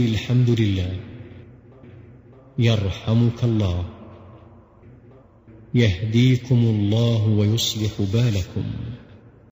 الحمد لله يرحمك الله يهديكم الله ويصلح بالكم.